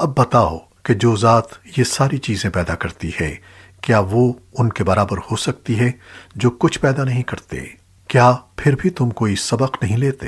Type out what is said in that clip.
اب بتاؤ کہ جو ذات یہ ساری چیزیں پیدا کرتی ہے، کیا وہ ان کے برابر ہو سکتی ہے جو کچھ پیدا نہیں کرتے؟ کیا پھر بھی تم کوئی سبق نہیں لیتے؟